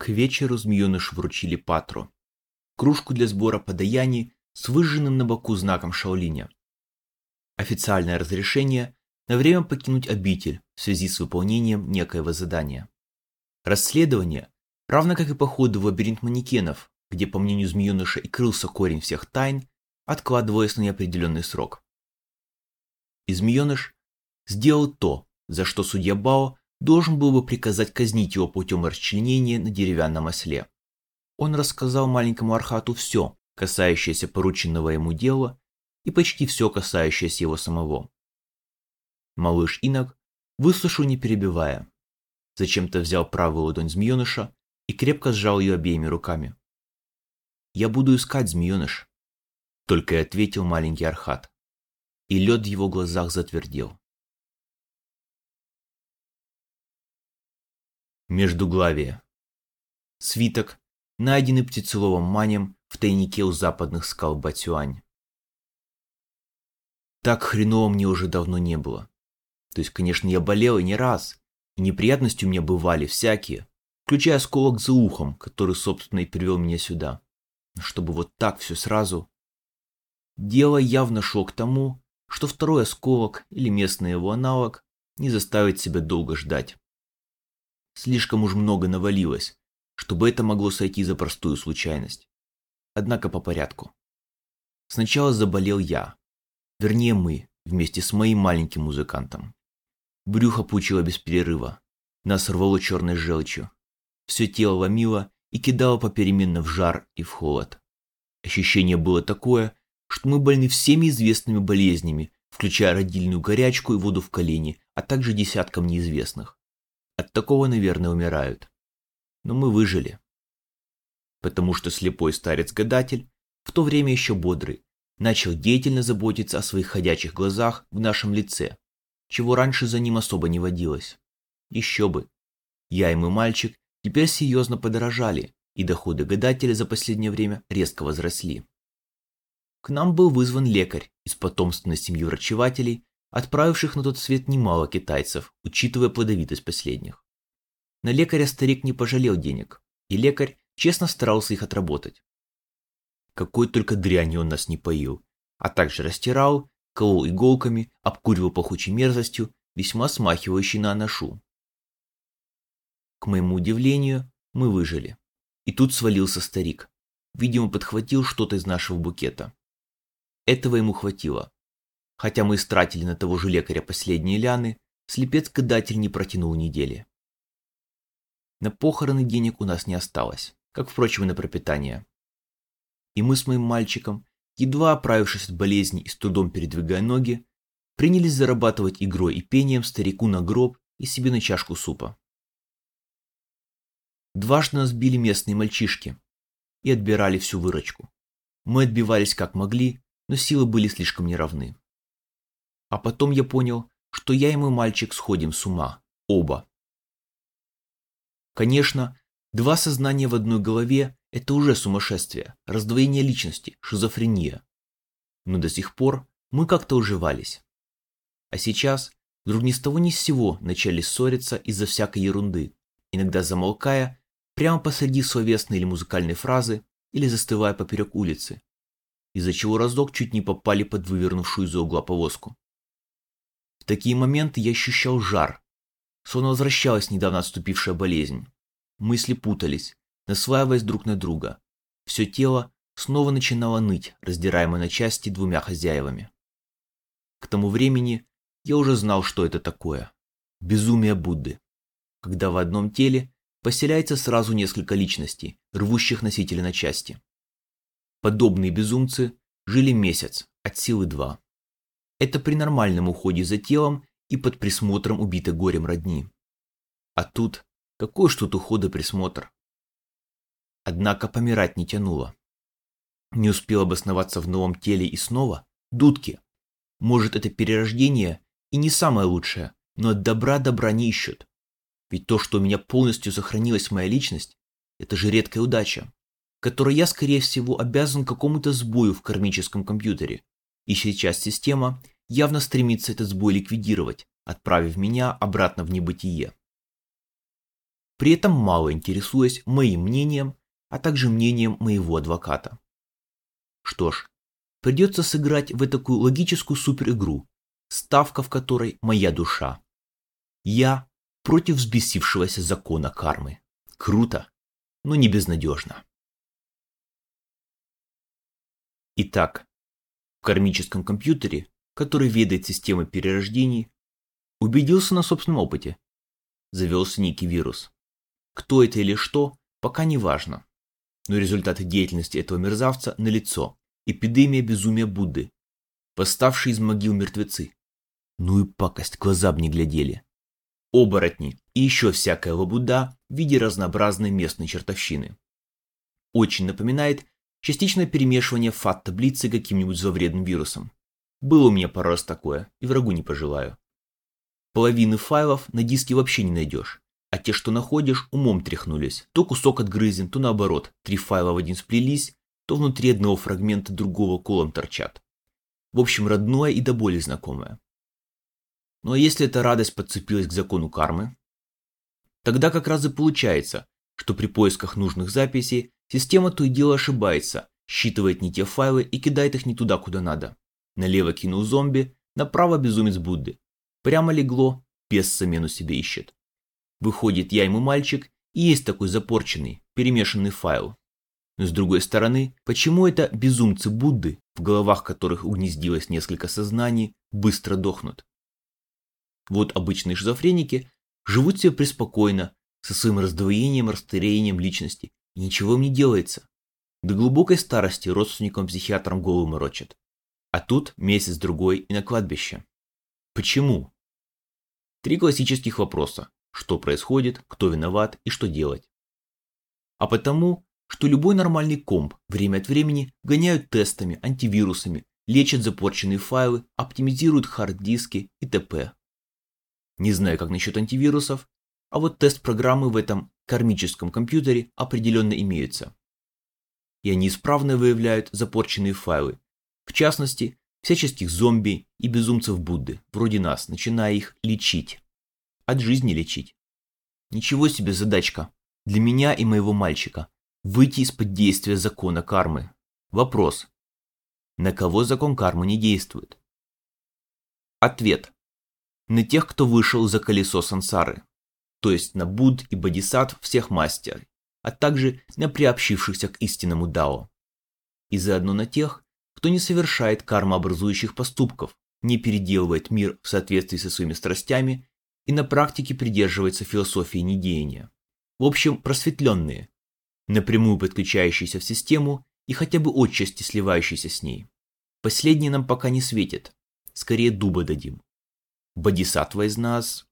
К вечеру змееныш вручили Патру. Кружку для сбора подаяний с выжженным на боку знаком Шаолиня. Официальное разрешение на время покинуть обитель в связи с выполнением некоего задания. Расследование, равно как и походы в лабиринт манекенов, где, по мнению змееныша, и крылся корень всех тайн, откладывалось на неопределенный срок. И змееныш сделал то, за что судья Бао должен был бы приказать казнить его путем расчленения на деревянном осле. Он рассказал маленькому Архату все, касающееся порученного ему дела, и почти все, касающееся его самого. Малыш Инок выслушал не перебивая. Зачем-то взял правую ладонь змееныша и крепко сжал ее обеими руками. «Я буду искать змееныш», — только и ответил маленький Архат. И лед в его глазах затвердел. Междуглавие. Свиток, найденный птицеловым манем в тайнике у западных скал Батюань. Так хреново мне уже давно не было. То есть, конечно, я болел и не раз, и неприятности у меня бывали всякие, включая осколок за ухом, который, собственно, и привел меня сюда. Но чтобы вот так все сразу... Дело явно шло к тому, что второй осколок или местный его аналог не заставит себя долго ждать. Слишком уж много навалилось, чтобы это могло сойти за простую случайность. Однако по порядку. Сначала заболел я. Вернее, мы, вместе с моим маленьким музыкантом. Брюхо пучило без перерыва. Нас рвало черной желчью. Все тело ломило и кидало попеременно в жар и в холод. Ощущение было такое, что мы больны всеми известными болезнями, включая родильную горячку и воду в колени, а также десятком неизвестных. От такого, наверное, умирают. Но мы выжили. Потому что слепой старец-гадатель, в то время еще бодрый, начал деятельно заботиться о своих ходячих глазах в нашем лице, чего раньше за ним особо не водилось. Еще бы. Я и мой мальчик теперь серьезно подорожали, и доходы гадателя за последнее время резко возросли. К нам был вызван лекарь из потомственной семьи врачевателей, отправивших на тот свет немало китайцев, учитывая плодовитость последних. На лекаря старик не пожалел денег, и лекарь честно старался их отработать. Какой только дрянью он нас не поил, а также растирал, колол иголками, обкуривал пахучей мерзостью, весьма смахивающей на аношу. К моему удивлению, мы выжили. И тут свалился старик. Видимо, подхватил что-то из нашего букета. Этого ему хватило. Хотя мы истратили на того же лекаря последние ляны, слепец-гадатель не протянул недели. На похороны денег у нас не осталось, как, впрочем, и на пропитание. И мы с моим мальчиком, едва оправившись от болезни и с трудом передвигая ноги, принялись зарабатывать игрой и пением старику на гроб и себе на чашку супа. Дважды нас били местные мальчишки и отбирали всю выручку. Мы отбивались как могли, но силы были слишком неравны. А потом я понял, что я и мой мальчик сходим с ума. Оба. Конечно, два сознания в одной голове – это уже сумасшествие, раздвоение личности, шизофрения. Но до сих пор мы как-то уживались. А сейчас вдруг ни с того ни с сего начали ссориться из-за всякой ерунды, иногда замолкая прямо посреди словесной или музыкальной фразы или застывая поперек улицы, из-за чего разок чуть не попали под вывернувшую из-за угла повозку. Такие моменты я ощущал жар, словно возвращалась недавно отступившая болезнь. Мысли путались, наслаиваясь друг на друга. Все тело снова начинало ныть, раздираемое на части двумя хозяевами. К тому времени я уже знал, что это такое. Безумие Будды. Когда в одном теле поселяется сразу несколько личностей, рвущих носителя на части. Подобные безумцы жили месяц, от силы два. Это при нормальном уходе за телом и под присмотром убитой горем родни. А тут, какой ж тут уход и присмотр? Однако помирать не тянуло. Не успел обосноваться в новом теле и снова? Дудки. Может, это перерождение и не самое лучшее, но от добра добра не ищут. Ведь то, что у меня полностью сохранилась моя личность, это же редкая удача, которой я, скорее всего, обязан какому-то сбою в кармическом компьютере, и сейчас система явно стремится этот сбой ликвидировать, отправив меня обратно в небытие. при этом мало интересуясь моим мнением, а также мнением моего адвоката. Что ж, придется сыграть в такую логическую суперигру, ставка в которой моя душа. Я против взбесившегося закона кармы. Круто, но не безнадежно. Итак, в кармическом компьютере, который ведает системой перерождений, убедился на собственном опыте. Завелся некий вирус. Кто это или что, пока не важно. Но результаты деятельности этого мерзавца налицо. Эпидемия безумия Будды. Восставшие из могил мертвецы. Ну и пакость, глаза б не глядели. Оборотни и еще всякая лабуда в виде разнообразной местной чертовщины. Очень напоминает частичное перемешивание фат-таблицы каким-нибудь зловредным вирусом. Было у меня пару раз такое, и врагу не пожелаю. Половины файлов на диске вообще не найдешь, а те, что находишь, умом тряхнулись. То кусок отгрызен, то наоборот, три файла в один сплелись, то внутри одного фрагмента другого колом торчат. В общем, родное и до боли знакомое. Ну а если эта радость подцепилась к закону кармы? Тогда как раз и получается, что при поисках нужных записей система то и дело ошибается, считывает не те файлы и кидает их не туда, куда надо. Налево кинул зомби, направо безумец Будды. Прямо легло, пес замену себе ищет. Выходит, я ему мальчик, и есть такой запорченный, перемешанный файл. Но с другой стороны, почему это безумцы Будды, в головах которых угнездилось несколько сознаний, быстро дохнут? Вот обычные шизофреники живут себе преспокойно, со своим раздвоением, расстарением личности, ничего им не делается. До глубокой старости родственникам-психиатрам голову морочат. А тут месяц-другой и на кладбище. Почему? Три классических вопроса. Что происходит, кто виноват и что делать. А потому, что любой нормальный комп время от времени гоняют тестами, антивирусами, лечат запорченные файлы, оптимизируют хард-диски и т.п. Не знаю, как насчет антивирусов, а вот тест-программы в этом кармическом компьютере определенно имеются. И они исправно выявляют запорченные файлы, в частности, всяческих зомби и безумцев Будды, вроде нас, начиная их лечить. От жизни лечить. Ничего себе задачка. Для меня и моего мальчика. Выйти из-под действия закона кармы. Вопрос. На кого закон кармы не действует? Ответ на тех, кто вышел за колесо сансары, то есть на Буд и Бодисат всех мастер, а также на приобщившихся к истинному Дао. И заодно на тех, кто не совершает кармообразующих поступков, не переделывает мир в соответствии со своими страстями и на практике придерживается философии недеяния. В общем, просветленные, напрямую подключающиеся в систему и хотя бы отчасти сливающиеся с ней. Последнее нам пока не светит, скорее дуба дадим бодисаттва из нас.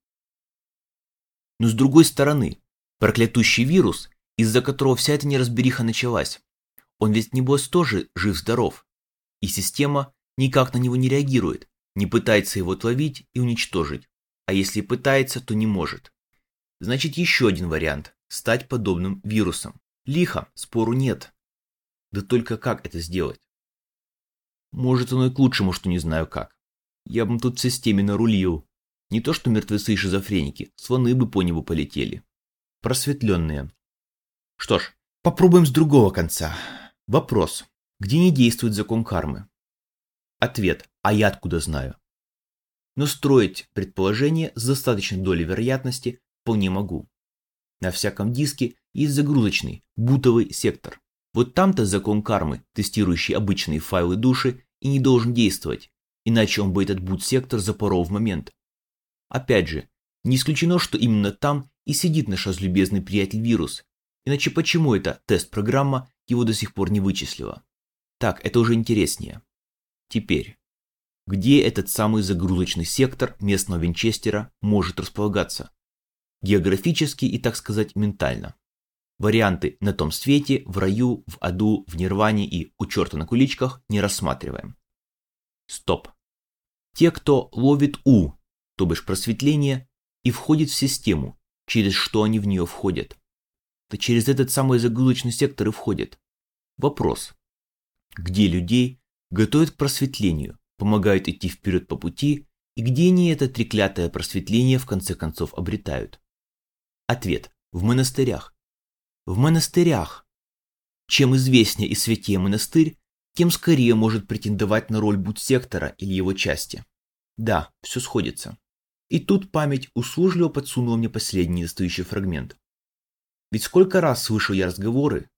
Но с другой стороны, проклятущий вирус, из-за которого вся эта неразбериха началась, он ведь небось тоже жив-здоров, и система никак на него не реагирует, не пытается его отловить и уничтожить, а если пытается, то не может. Значит, еще один вариант – стать подобным вирусом. Лихо, спору нет. Да только как это сделать? Может, оно и к лучшему, что не знаю как. Я бы тут в системе нарулил. Не то что мертвецы и шизофреники, слоны бы по небу полетели. Просветленные. Что ж, попробуем с другого конца. Вопрос. Где не действует закон кармы? Ответ. А я откуда знаю? Но строить предположение с достаточной долей вероятности вполне могу. На всяком диске есть загрузочный, бутовый сектор. Вот там-то закон кармы, тестирующий обычные файлы души, и не должен действовать, иначе он бы этот бут-сектор запорол в момент. Опять же, не исключено, что именно там и сидит наш разлюбезный приятель вирус, иначе почему эта тест-программа его до сих пор не вычислила? Так, это уже интереснее. Теперь, где этот самый загрузочный сектор местного Винчестера может располагаться? Географически и, так сказать, ментально. Варианты на том свете, в раю, в аду, в нирване и у черта на куличках не рассматриваем. Стоп. Те, кто ловит У, то бишь просветление, и входит в систему, через что они в нее входят. То через этот самый загрузочный сектор и входят. Вопрос. Где людей готовят к просветлению, помогают идти вперед по пути, и где они это треклятое просветление в конце концов обретают? Ответ. В монастырях. В монастырях. Чем известнее и святее монастырь, тем скорее может претендовать на роль будсектора или его части. Да, все сходится. И тут память услужливо подсунула мне последний недостающий фрагмент. Ведь сколько раз слышал я разговоры,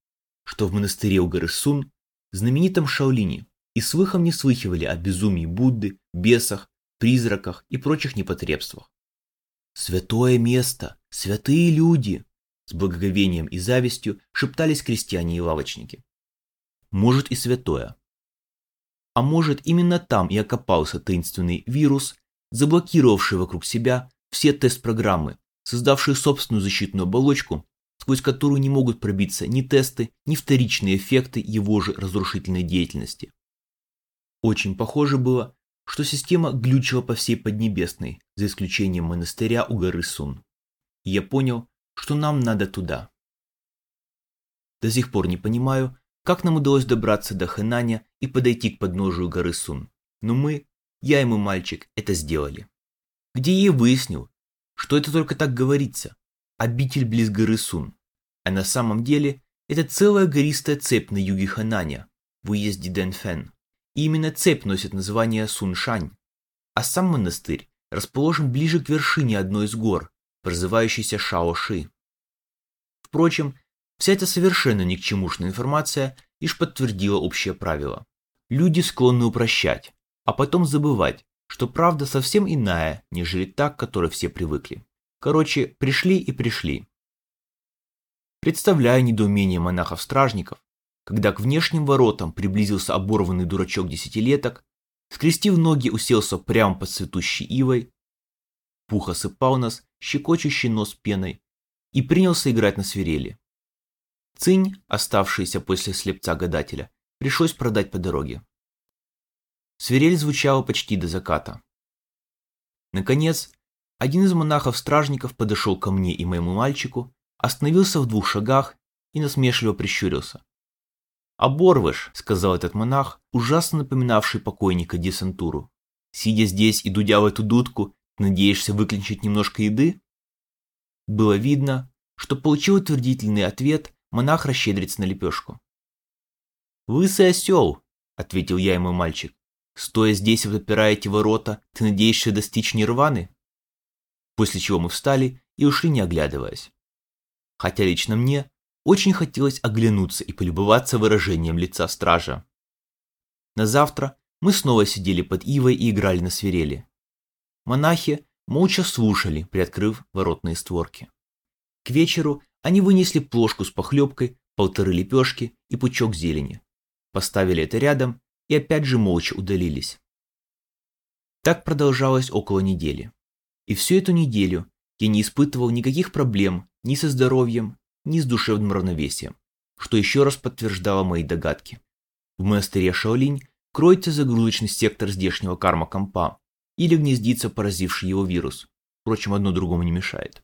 что в монастыре у горы Сун, знаменитом Шаолине, и слыхом не слыхивали о безумии Будды, бесах, призраках и прочих непотребствах. «Святое место! Святые люди!» С благоговением и завистью шептались крестьяне и лавочники. Может и святое. А может именно там и окопался таинственный вирус, заблокировавший вокруг себя все тест-программы, создавшие собственную защитную оболочку, сквозь которую не могут пробиться ни тесты, ни вторичные эффекты его же разрушительной деятельности. Очень похоже было, что система глючила по всей Поднебесной, за исключением монастыря у горы Сун. И я понял, что нам надо туда. До сих пор не понимаю, как нам удалось добраться до Хэнаня и подойти к подножию горы Сун. Но мы, я и мой мальчик, это сделали. Где я выяснил, что это только так говорится, обитель близ горы Сун. А на самом деле это целая гористая цепь на юге Хэнаня, в уезде Дэнфэн. И именно цепь носит название Суншань. А сам монастырь расположен ближе к вершине одной из гор, прозывающейся Шаоши. Впрочем, вся эта совершенно ни к чемушная информация лишь подтвердила общее правило. Люди склонны упрощать, а потом забывать, что правда совсем иная, нежели та, к которой все привыкли. Короче, пришли и пришли. Представляю недоумение монахов-стражников, когда к внешним воротам приблизился оборванный дурачок десятилеток, скрестив ноги, уселся прямо под цветущей ивой, пух осыпал нас, щекочущий нос пеной, и принялся играть на свирели. Цинь, оставшаяся после слепца-гадателя, пришлось продать по дороге. Свирель звучала почти до заката. Наконец, один из монахов-стражников подошел ко мне и моему мальчику, остановился в двух шагах и насмешливо прищурился. «Оборвыш», — сказал этот монах, ужасно напоминавший покойника десантуру. «Сидя здесь и дудя в эту дудку, надеешься выклинчить немножко еды?» Было видно, что получил утвердительный ответ, монах расщедрится на лепешку. «Лысый осел», — ответил я ему мальчик. «Стоя здесь и запираете ворота, ты надеешься достичь нирваны?» После чего мы встали и ушли, не оглядываясь. Хотя лично мне очень хотелось оглянуться и полюбоваться выражением лица стража. На завтра мы снова сидели под ивой и играли на свирели. Монахи молча слушали, приоткрыв воротные створки. К вечеру они вынесли плошку с похлебкой, полторы лепешки и пучок зелени. Поставили это рядом и опять же молча удалились. Так продолжалось около недели. И всю эту неделю я не испытывал никаких проблем ни со здоровьем, ни с душевным равновесием, что еще раз подтверждало мои догадки. В монастыре Шаолинь кроется загрузочный сектор здешнего карма-компа или гнездится поразивший его вирус. Впрочем, одно другому не мешает.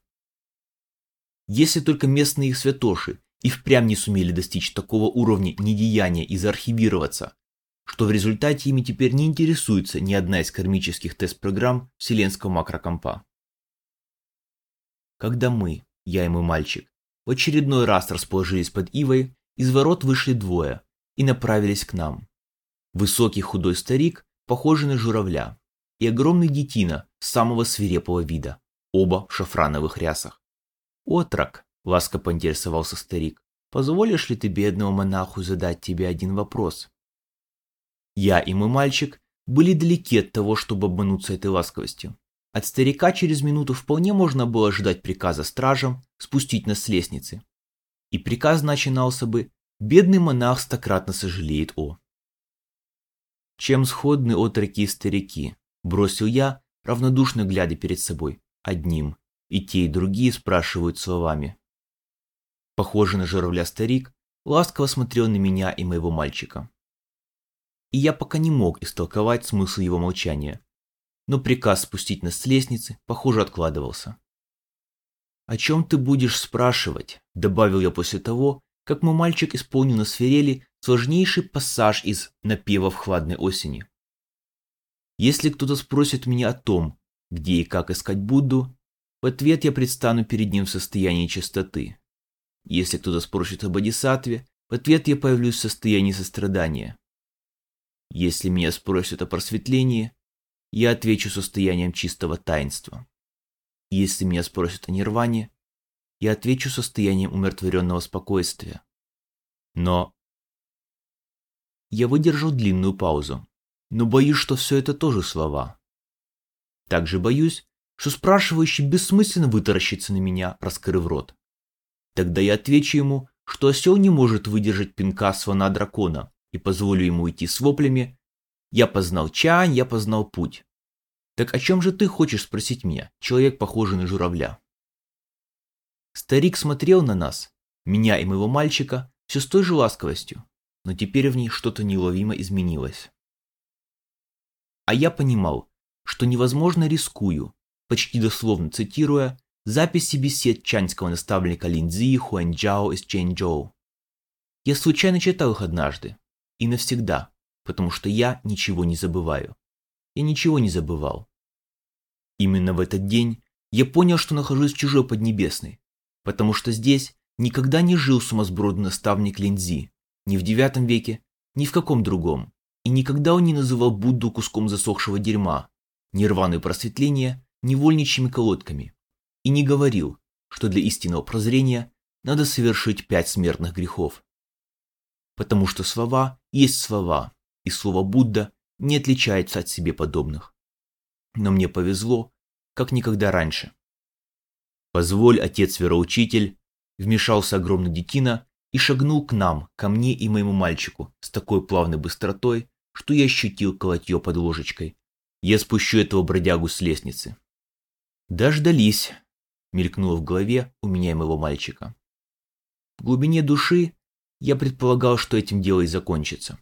Если только местные их святоши и впрямь не сумели достичь такого уровня недеяния и заархивироваться, что в результате ими теперь не интересуется ни одна из кармических тест-программ вселенского макрокомпа. Когда мы, я и мой мальчик, в очередной раз расположились под ивой, из ворот вышли двое и направились к нам. Высокий худой старик, похожий на журавля, и огромный детина самого свирепого вида, оба в шафрановых рясах. «Отрок», — ласко поинтересовался старик, — «позволишь ли ты бедному монаху задать тебе один вопрос?» Я и мой мальчик были далеки от того, чтобы обмануться этой ласковостью. От старика через минуту вполне можно было ждать приказа стражам спустить нас с лестницы. И приказ начинался бы «Бедный монах стократно сожалеет о». Чем сходны отроки и старики, бросил я, равнодушно глядя перед собой, одним, и те, и другие спрашивают словами. Похожий на журавля старик ласково смотрел на меня и моего мальчика. И я пока не мог истолковать смысл его молчания, но приказ спустить нас с лестницы, похоже, откладывался. «О чем ты будешь спрашивать?» – добавил я после того, как мой мальчик исполнил на свирели сложнейший пассаж из напевов хладной осени. «Если кто-то спросит меня о том, где и как искать Будду, в ответ я предстану перед ним в состоянии чистоты. Если кто-то спросит о бодисаттве, в ответ я появлюсь в состоянии сострадания. Если меня спросят о просветлении, я отвечу состоянием чистого таинства. Если меня спросят о нирване, я отвечу состоянием умиротворенного спокойствия. Но... Я выдержал длинную паузу, но боюсь, что все это тоже слова. Также боюсь, что спрашивающий бессмысленно вытаращится на меня, раскрыв рот. Тогда я отвечу ему, что осел не может выдержать пинка слона дракона и позволю ему идти с воплями «Я познал чань, я познал путь». Так о чем же ты хочешь спросить меня, человек, похожий на журавля? Старик смотрел на нас, меня и моего мальчика, все с той же ласковостью, но теперь в ней что-то неуловимо изменилось. А я понимал, что невозможно рискую, почти дословно цитируя, записи бесед чаньского наставника Линдзи Хуанчжао из Чэньчжоу. Я случайно читал их однажды, и навсегда, потому что я ничего не забываю. Я ничего не забывал. Именно в этот день я понял, что нахожусь в чужой Поднебесной, потому что здесь никогда не жил сумасбродный наставник Линдзи, ни в девятом веке, ни в каком другом, и никогда он не называл Будду куском засохшего дерьма, нирваны просветления невольничьими колодками, и не говорил, что для истинного прозрения надо совершить пять смертных грехов. Потому что слова есть слова, и слово Будда не отличается от себе подобных. Но мне повезло, как никогда раньше. «Позволь, отец-вероучитель», вмешался огромный детина и шагнул к нам, ко мне и моему мальчику, с такой плавной быстротой, что я ощутил колотье под ложечкой. Я спущу этого бродягу с лестницы. Дождались, мелькнуло в голове у меня и моего мальчика. В глубине души я предполагал, что этим дело и закончится.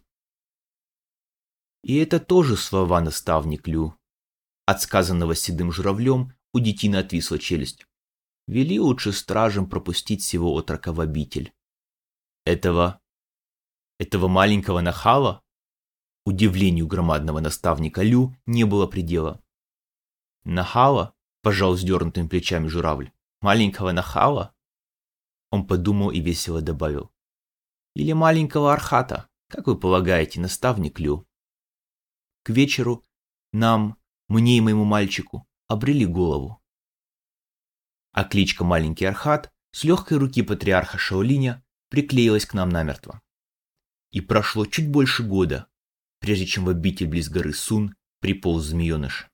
И это тоже слова наставник Лю. От сказанного седым журавлем у детины отвисла челюсть. Вели лучше стражам пропустить всего отрока в обитель. Этого... этого маленького нахала? Удивлению громадного наставника Лю не было предела. Нахала? Пожал сдернутыми плечами журавль. Маленького нахала? Он подумал и весело добавил. Или маленького архата, как вы полагаете, наставник Лю? К вечеру нам, мне и моему мальчику, обрели голову. А кличка «Маленький Архат» с легкой руки патриарха Шаолиня приклеилась к нам намертво. И прошло чуть больше года, прежде чем в обитель близ горы Сун приполз змееныш.